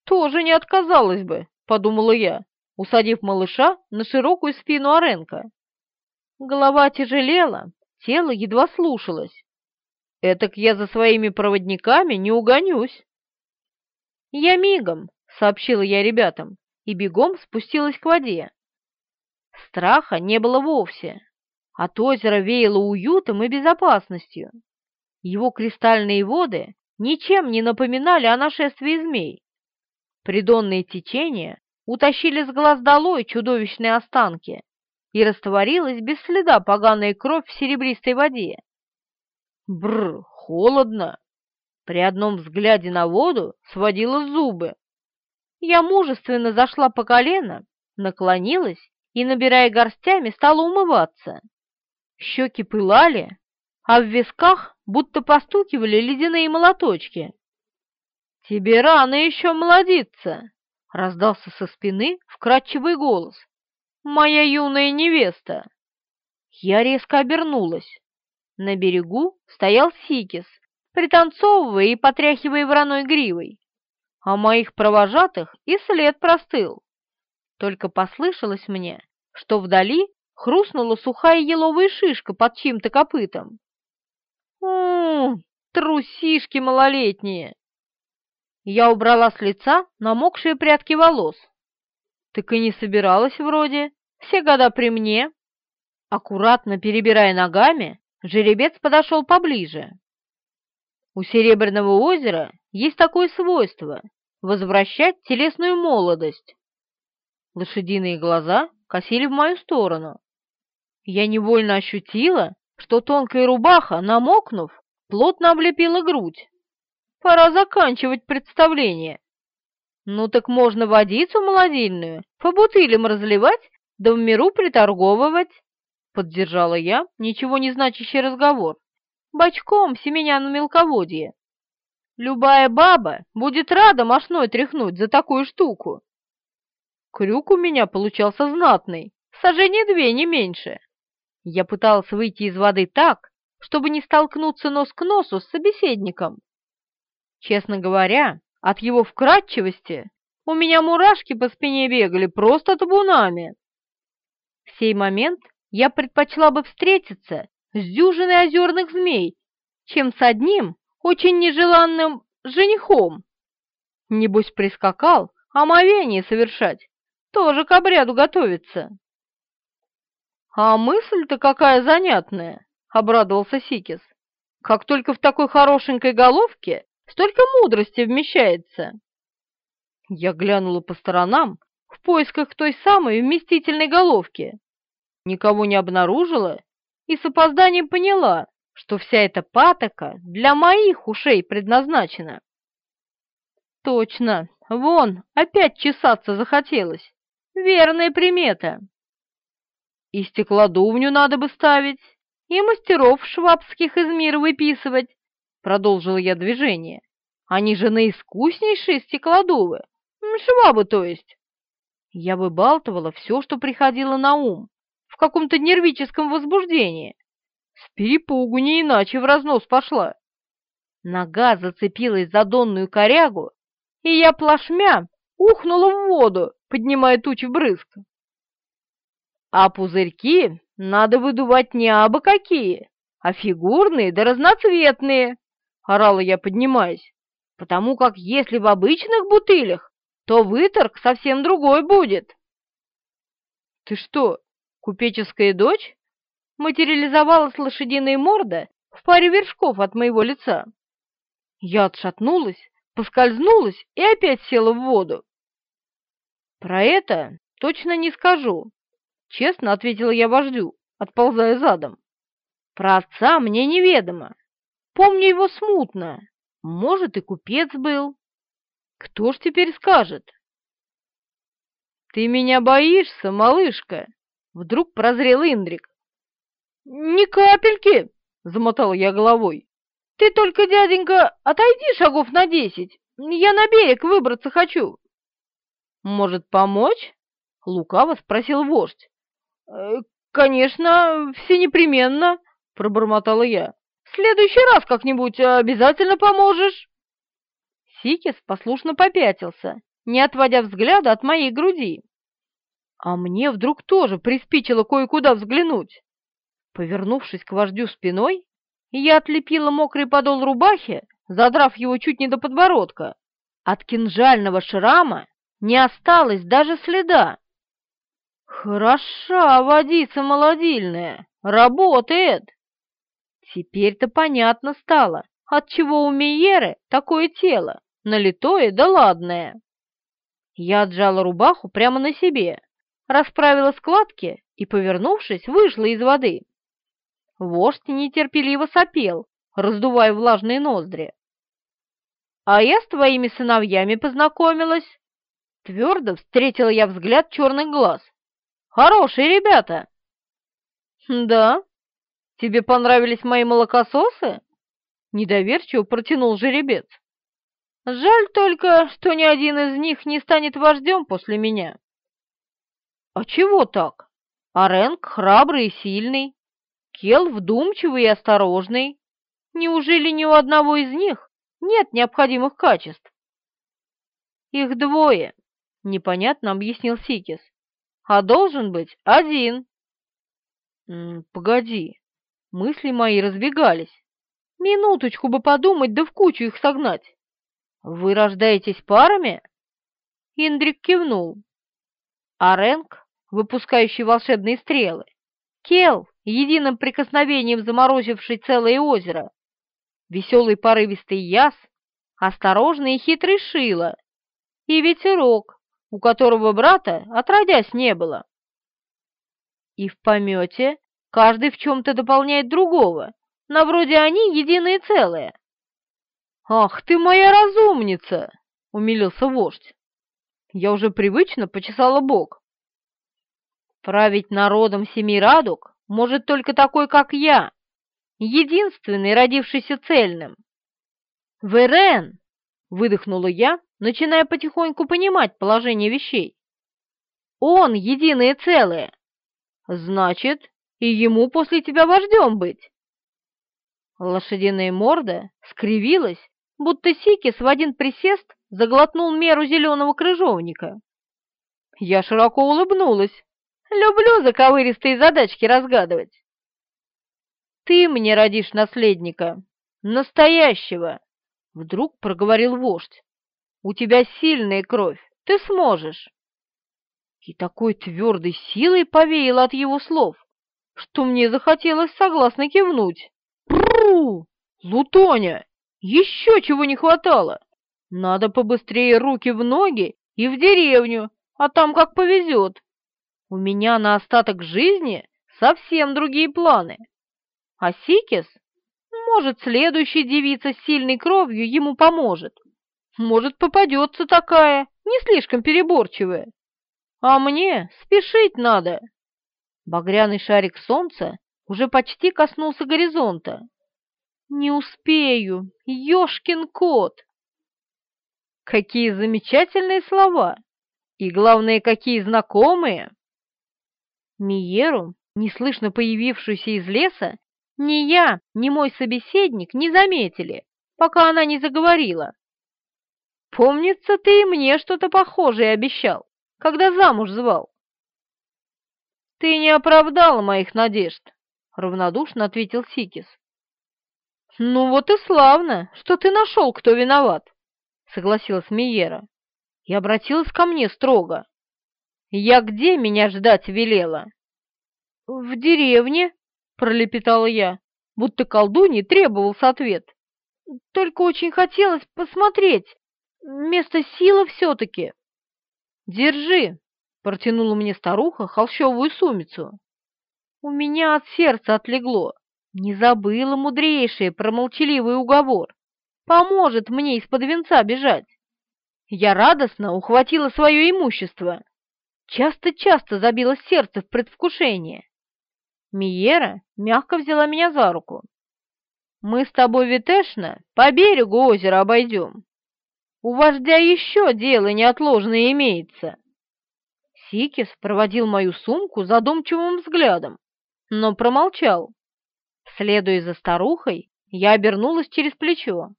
«Тоже не отказалась бы», — подумала я, усадив малыша на широкую спину Оренка. Голова тяжелела, тело едва слушалось. Этак я за своими проводниками не угонюсь. «Я мигом», — сообщила я ребятам, и бегом спустилась к воде. Страха не было вовсе. От озера веяло уютом и безопасностью. Его кристальные воды ничем не напоминали о нашествии змей. Придонные течения утащили с глаз долой чудовищные останки, и растворилась без следа поганая кровь в серебристой воде. Бр, холодно! При одном взгляде на воду сводила зубы. Я мужественно зашла по колено, наклонилась и, набирая горстями, стала умываться. Щеки пылали, а в висках будто постукивали ледяные молоточки. «Тебе рано еще молодиться!» — раздался со спины вкрадчивый голос. «Моя юная невеста!» Я резко обернулась. На берегу стоял Сикис, пританцовывая и потряхивая вороной гривой. А моих провожатых и след простыл. Только послышалось мне, что вдали хрустнула сухая еловая шишка под чьим-то копытом. у трусишки малолетние!» Я убрала с лица намокшие прядки волос. «Так и не собиралась вроде, все года при мне». Аккуратно перебирая ногами, жеребец подошел поближе. У Серебряного озера есть такое свойство — возвращать телесную молодость. Лошадиные глаза косили в мою сторону. Я невольно ощутила, что тонкая рубаха, намокнув, плотно облепила грудь. Пора заканчивать представление. Ну так можно водицу молодильную по бутылям разливать, да в миру приторговывать, поддержала я ничего не значащий разговор, бочком семеня на мелководье. Любая баба будет рада мошной тряхнуть за такую штуку. Крюк у меня получался знатный, сожжение две, не меньше. Я пытался выйти из воды так, чтобы не столкнуться нос к носу с собеседником. Честно говоря, от его вкрадчивости у меня мурашки по спине бегали просто табунами. В сей момент я предпочла бы встретиться с дюжиной озерных змей, чем с одним очень нежеланным женихом. Небось прискакал омовение совершать, тоже к обряду готовится. А мысль-то какая занятная, обрадовался Сикис. Как только в такой хорошенькой головке столько мудрости вмещается. Я глянула по сторонам в поисках той самой вместительной головки. Никого не обнаружила и с опозданием поняла, что вся эта патока для моих ушей предназначена. Точно, вон, опять чесаться захотелось. Верная примета. И стеклодувню надо бы ставить, и мастеров швабских из мира выписывать, продолжила я движение. Они же наискуснейшие стеклодувы, швабы то есть. Я выбалтывала все, что приходило на ум, в каком-то нервическом возбуждении. С перепугу не иначе в разнос пошла. Нога зацепилась за донную корягу, и я плашмя ухнула в воду, поднимая тучи брызг. А пузырьки надо выдувать не абы какие, а фигурные да разноцветные, орала я, поднимаясь, потому как если в обычных бутылях, то выторг совсем другой будет. Ты что, купеческая дочь? Материализовалась лошадиная морда в паре вершков от моего лица. Я отшатнулась, поскользнулась и опять села в воду. Про это точно не скажу, честно ответила я вождю, отползая задом. Про отца мне неведомо. Помню его смутно. Может, и купец был. Кто ж теперь скажет? Ты меня боишься, малышка? Вдруг прозрел Индрик. Ни капельки, замотал я головой. Ты только, дяденька, отойди шагов на десять. Я на берег выбраться хочу. Может, помочь? Лукаво спросил вождь. «Э, «Конечно, все непременно», — пробормотала я. «В следующий раз как-нибудь обязательно поможешь». Сикис послушно попятился, не отводя взгляда от моей груди. А мне вдруг тоже приспичило кое-куда взглянуть. Повернувшись к вождю спиной, я отлепила мокрый подол рубахи, задрав его чуть не до подбородка. От кинжального шрама не осталось даже следа. Хороша водица молодильная, работает. Теперь-то понятно стало, отчего у Миеры такое тело, налитое да ладное. Я отжала рубаху прямо на себе, расправила складки и, повернувшись, вышла из воды. Вождь нетерпеливо сопел, раздувая влажные ноздри. «А я с твоими сыновьями познакомилась!» Твердо встретила я взгляд черных глаз. «Хорошие ребята!» «Да? Тебе понравились мои молокососы?» Недоверчиво протянул жеребец. «Жаль только, что ни один из них не станет вождем после меня». «А чего так? Аренг храбрый и сильный, Кел вдумчивый и осторожный. Неужели ни у одного из них нет необходимых качеств?» «Их двое», — непонятно объяснил Сикис. «А должен быть один». М -м, «Погоди, мысли мои разбегались. Минуточку бы подумать, да в кучу их согнать. Вы рождаетесь парами?» Индрик кивнул. Аренг выпускающий волшебные стрелы, Кел, единым прикосновением заморозивший целое озеро, веселый порывистый яс, осторожный и хитрый шило, и ветерок, у которого брата отродясь не было. И в помете каждый в чем-то дополняет другого, на вроде они единое целое. «Ах ты моя разумница!» — умилился вождь. Я уже привычно почесала бок. Править народом семи радуг может только такой, как я, единственный, родившийся цельным. «Верен!» — выдохнула я, начиная потихоньку понимать положение вещей. «Он единое целое. Значит, и ему после тебя вождем быть». Лошадиная морда скривилась, будто Сикис в один присест заглотнул меру зеленого крыжовника. Я широко улыбнулась. Люблю заковыристые задачки разгадывать. Ты мне родишь наследника, настоящего, вдруг проговорил вождь. У тебя сильная кровь, ты сможешь. И такой твердой силой повеяло от его слов, что мне захотелось согласно кивнуть. Пру! Лутоня! Еще чего не хватало! Надо побыстрее руки в ноги и в деревню, а там как повезет. У меня на остаток жизни совсем другие планы. А Сикис, может, следующая девица с сильной кровью ему поможет. Может, попадется такая, не слишком переборчивая. А мне спешить надо. Багряный шарик солнца уже почти коснулся горизонта. Не успею, ёшкин кот! Какие замечательные слова! И, главное, какие знакомые! Миеру, неслышно появившуюся из леса, ни я, ни мой собеседник не заметили, пока она не заговорила. «Помнится, ты и мне что-то похожее обещал, когда замуж звал». «Ты не оправдала моих надежд», — равнодушно ответил Сикис. «Ну вот и славно, что ты нашел, кто виноват», — согласилась Миера и обратилась ко мне строго. «Я где меня ждать велела?» «В деревне», — пролепетала я, будто колдунье требовался ответ. «Только очень хотелось посмотреть. Место силы все-таки». «Держи», — протянула мне старуха холщовую сумицу. У меня от сердца отлегло. Не забыла мудрейшее про молчаливый уговор. Поможет мне из-под венца бежать. Я радостно ухватила свое имущество. Часто-часто забилось сердце в предвкушении. Миера мягко взяла меня за руку. «Мы с тобой, Витешна, по берегу озера обойдем. У вождя еще дело неотложное имеется». Сикис проводил мою сумку задумчивым взглядом, но промолчал. Следуя за старухой, я обернулась через плечо.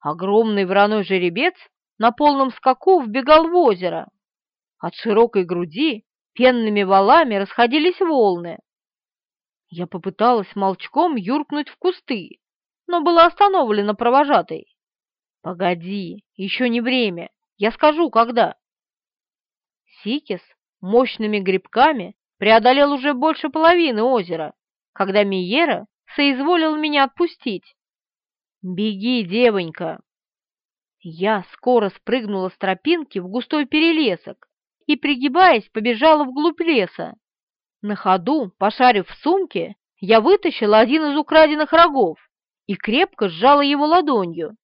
Огромный вороной жеребец на полном скаку вбегал в озеро. От широкой груди пенными валами расходились волны. Я попыталась молчком юркнуть в кусты, но была остановлена провожатой. «Погоди, еще не время, я скажу, когда». Сикис мощными грибками преодолел уже больше половины озера, когда Миера соизволил меня отпустить. «Беги, девонька!» Я скоро спрыгнула с тропинки в густой перелесок и, пригибаясь, побежала вглубь леса. На ходу, пошарив в сумке, я вытащила один из украденных рогов и крепко сжала его ладонью.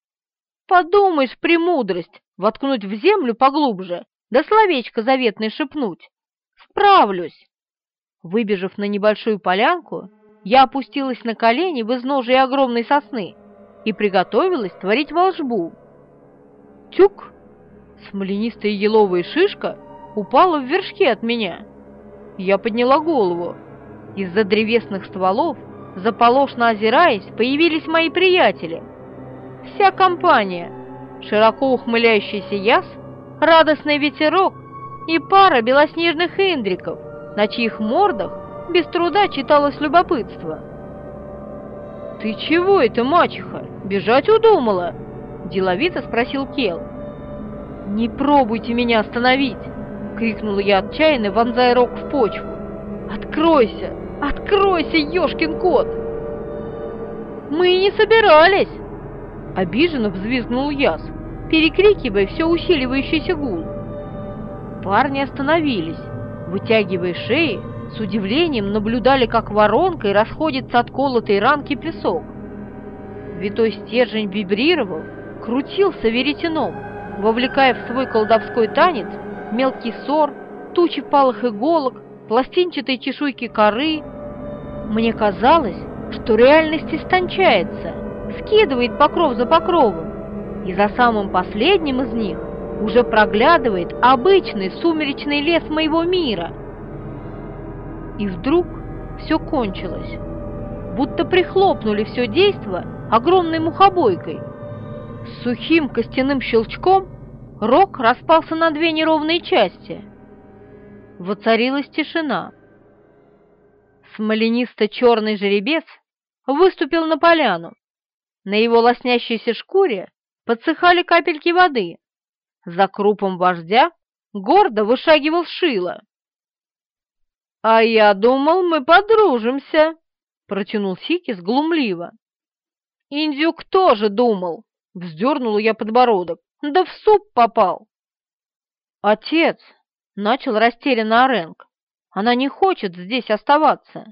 Подумаешь, премудрость, воткнуть в землю поглубже, да словечко заветное шепнуть. Справлюсь. Выбежав на небольшую полянку, я опустилась на колени в изножие огромной сосны и приготовилась творить волшбу. Тюк! Смоленистая еловая шишка упала в вершки от меня. Я подняла голову. Из-за древесных стволов, заполошно озираясь, появились мои приятели. Вся компания, широко ухмыляющийся яс, радостный ветерок и пара белоснежных индриков, на чьих мордах без труда читалось любопытство. «Ты чего это, мачеха? Бежать удумала?» Деловито спросил Кел. «Не пробуйте меня остановить!» — крикнула я отчаянно, вонзая рог в почву. «Откройся! Откройся, ёшкин кот!» «Мы не собирались!» Обиженно взвизгнул Яс, перекрикивая все усиливающийся гул. Парни остановились, вытягивая шеи, с удивлением наблюдали, как воронкой расходится от колотой ранки песок. Витой стержень вибрировал, крутился веретеном, вовлекая в свой колдовской танец мелкий сор, тучи палых иголок, пластинчатые чешуйки коры. Мне казалось, что реальность истончается, скидывает покров за покровом, и за самым последним из них уже проглядывает обычный сумеречный лес моего мира. И вдруг все кончилось, будто прихлопнули все действо огромной мухобойкой. С сухим костяным щелчком рог распался на две неровные части. Воцарилась тишина. Смоленисто-черный жеребец выступил на поляну. На его лоснящейся шкуре подсыхали капельки воды. За крупом вождя гордо вышагивал Шило. «А я думал, мы подружимся», — протянул Сикис глумливо. «Индюк тоже думал», — вздернула я подбородок. «Да в суп попал». «Отец», — начал растерянно Оренг, — «она не хочет здесь оставаться».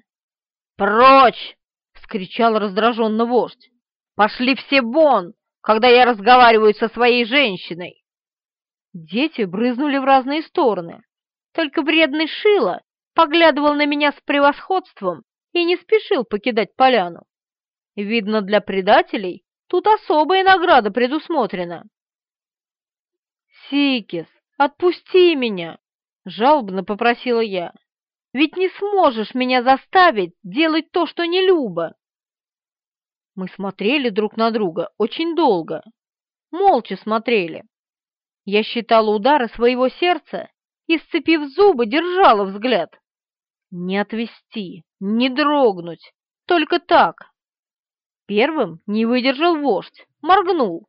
«Прочь!» — скричал раздраженно вождь. «Пошли все вон, когда я разговариваю со своей женщиной!» Дети брызнули в разные стороны. Только вредный Шило поглядывал на меня с превосходством и не спешил покидать поляну. Видно, для предателей тут особая награда предусмотрена. «Сикис, отпусти меня!» — жалобно попросила я. «Ведь не сможешь меня заставить делать то, что не любо!» Мы смотрели друг на друга очень долго, молча смотрели. Я считала удары своего сердца и, сцепив зубы, держала взгляд. Не отвести, не дрогнуть, только так. Первым не выдержал вождь, моргнул.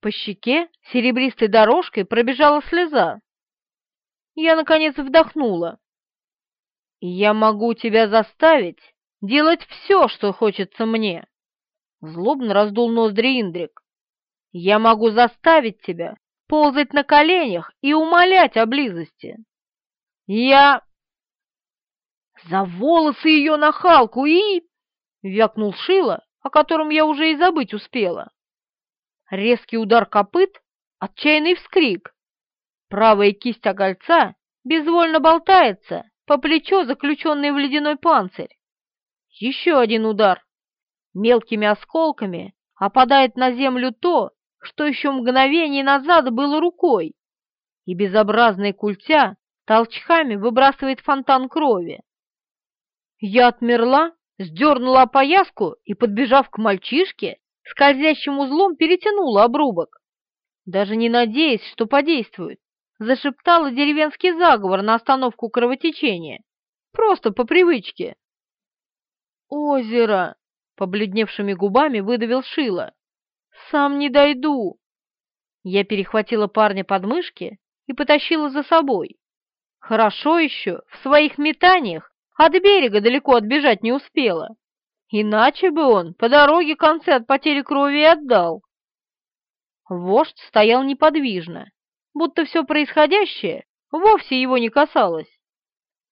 По щеке серебристой дорожкой пробежала слеза. Я, наконец, вдохнула. «Я могу тебя заставить делать все, что хочется мне!» Злобно раздул ноздри Индрик. «Я могу заставить тебя ползать на коленях и умолять о близости. Я за волосы ее нахалку и...» — вякнул Шила, о котором я уже и забыть успела. Резкий удар копыт, отчаянный вскрик. Правая кисть огольца безвольно болтается по плечо, заключенный в ледяной панцирь. Еще один удар. Мелкими осколками опадает на землю то, что еще мгновение назад было рукой, и безобразная культя толчками выбрасывает фонтан крови. Я отмерла, сдернула опояску и, подбежав к мальчишке, скользящим узлом перетянула обрубок. Даже не надеясь, что подействует, зашептала деревенский заговор на остановку кровотечения. Просто по привычке. «Озеро!» — побледневшими губами выдавил Шила. «Сам не дойду!» Я перехватила парня под мышки и потащила за собой. Хорошо еще, в своих метаниях от берега далеко отбежать не успела. Иначе бы он по дороге концы от потери крови и отдал. Вождь стоял неподвижно, будто все происходящее вовсе его не касалось.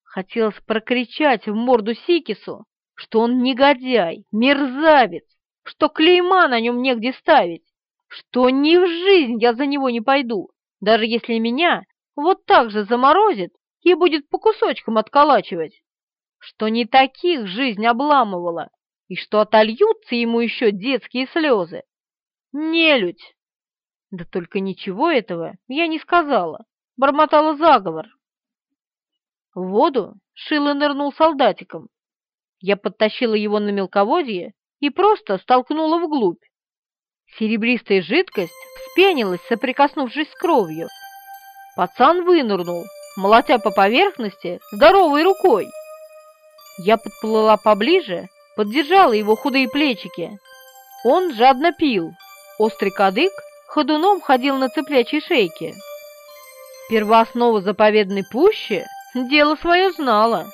Хотелось прокричать в морду Сикису, что он негодяй, мерзавец, что клейма на нем негде ставить, что ни в жизнь я за него не пойду, даже если меня вот так же заморозит и будет по кусочкам отколачивать, что не таких жизнь обламывала, и что отольются ему еще детские слезы. Нелюдь! Да только ничего этого я не сказала, бормотала заговор. В воду Шило нырнул солдатиком. Я подтащила его на мелководье и просто столкнула вглубь. Серебристая жидкость вспенилась, соприкоснувшись с кровью. Пацан вынырнул, молотя по поверхности здоровой рукой. Я подплыла поближе, поддержала его худые плечики. Он жадно пил. Острый кадык ходуном ходил на цыплячьей шейке. Первооснова заповедной пущи дело свое знала.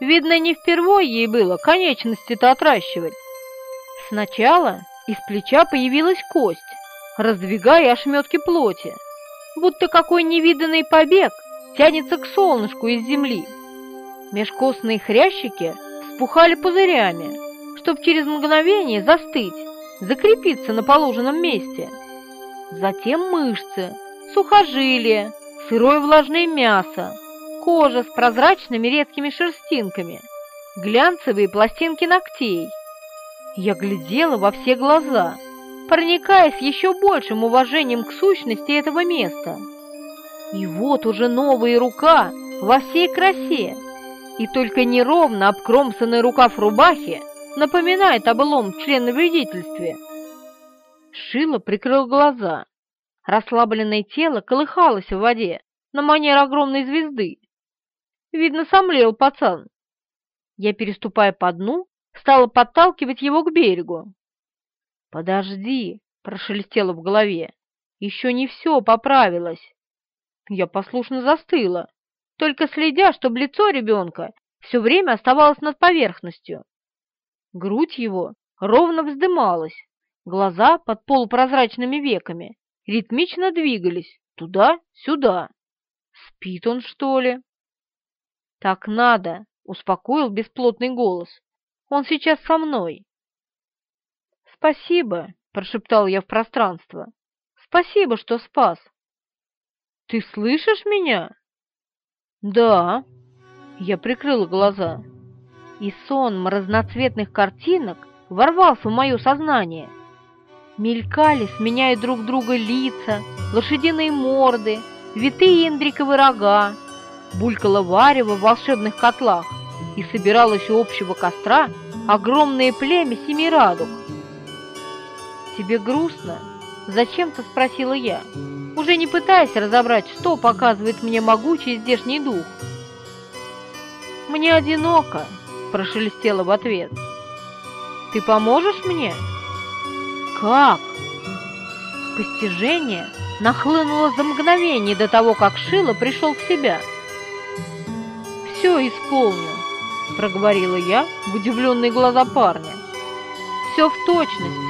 Видно, не впервой ей было конечности-то отращивать. Сначала из плеча появилась кость, раздвигая ошметки плоти, будто какой невиданный побег тянется к солнышку из земли. Межкостные хрящики спухали пузырями, чтоб через мгновение застыть, закрепиться на положенном месте. Затем мышцы, сухожилия, сырое влажное мясо, кожа с прозрачными редкими шерстинками, глянцевые пластинки ногтей. Я глядела во все глаза, проникая с еще большим уважением к сущности этого места. И вот уже новая рука во всей красе, и только неровно обкромсанный рукав рубахи напоминает о былом членовредительстве. Шило прикрыл глаза. Расслабленное тело колыхалось в воде на манер огромной звезды. Видно, сомлел пацан. Я, переступая по дну, стала подталкивать его к берегу. «Подожди!» — прошелестело в голове. «Еще не все поправилось!» Я послушно застыла, только следя, чтобы лицо ребенка все время оставалось над поверхностью. Грудь его ровно вздымалась, глаза под полупрозрачными веками ритмично двигались туда-сюда. Спит он, что ли? Так надо, успокоил бесплотный голос. Он сейчас со мной. Спасибо, прошептал я в пространство. Спасибо, что спас. Ты слышишь меня? Да. Я прикрыла глаза. И сон разноцветных картинок ворвался в мое сознание. Мелькали, сменяя друг друга лица, лошадиные морды, витые индриковые рога, булькало варево в волшебных котлах, и собиралось у общего костра огромное племя семи радуг. «Тебе грустно?» — зачем-то спросила я, уже не пытаясь разобрать, что показывает мне могучий здешний дух. «Мне одиноко», — прошелестело в ответ. «Ты поможешь мне?» «Как?» Постижение нахлынуло за мгновение до того, как Шила пришел в себя. «Все исполню», — проговорила я в удивленные глаза парня. «Все в точности,